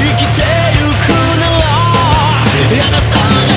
生きてゆくのはやらさない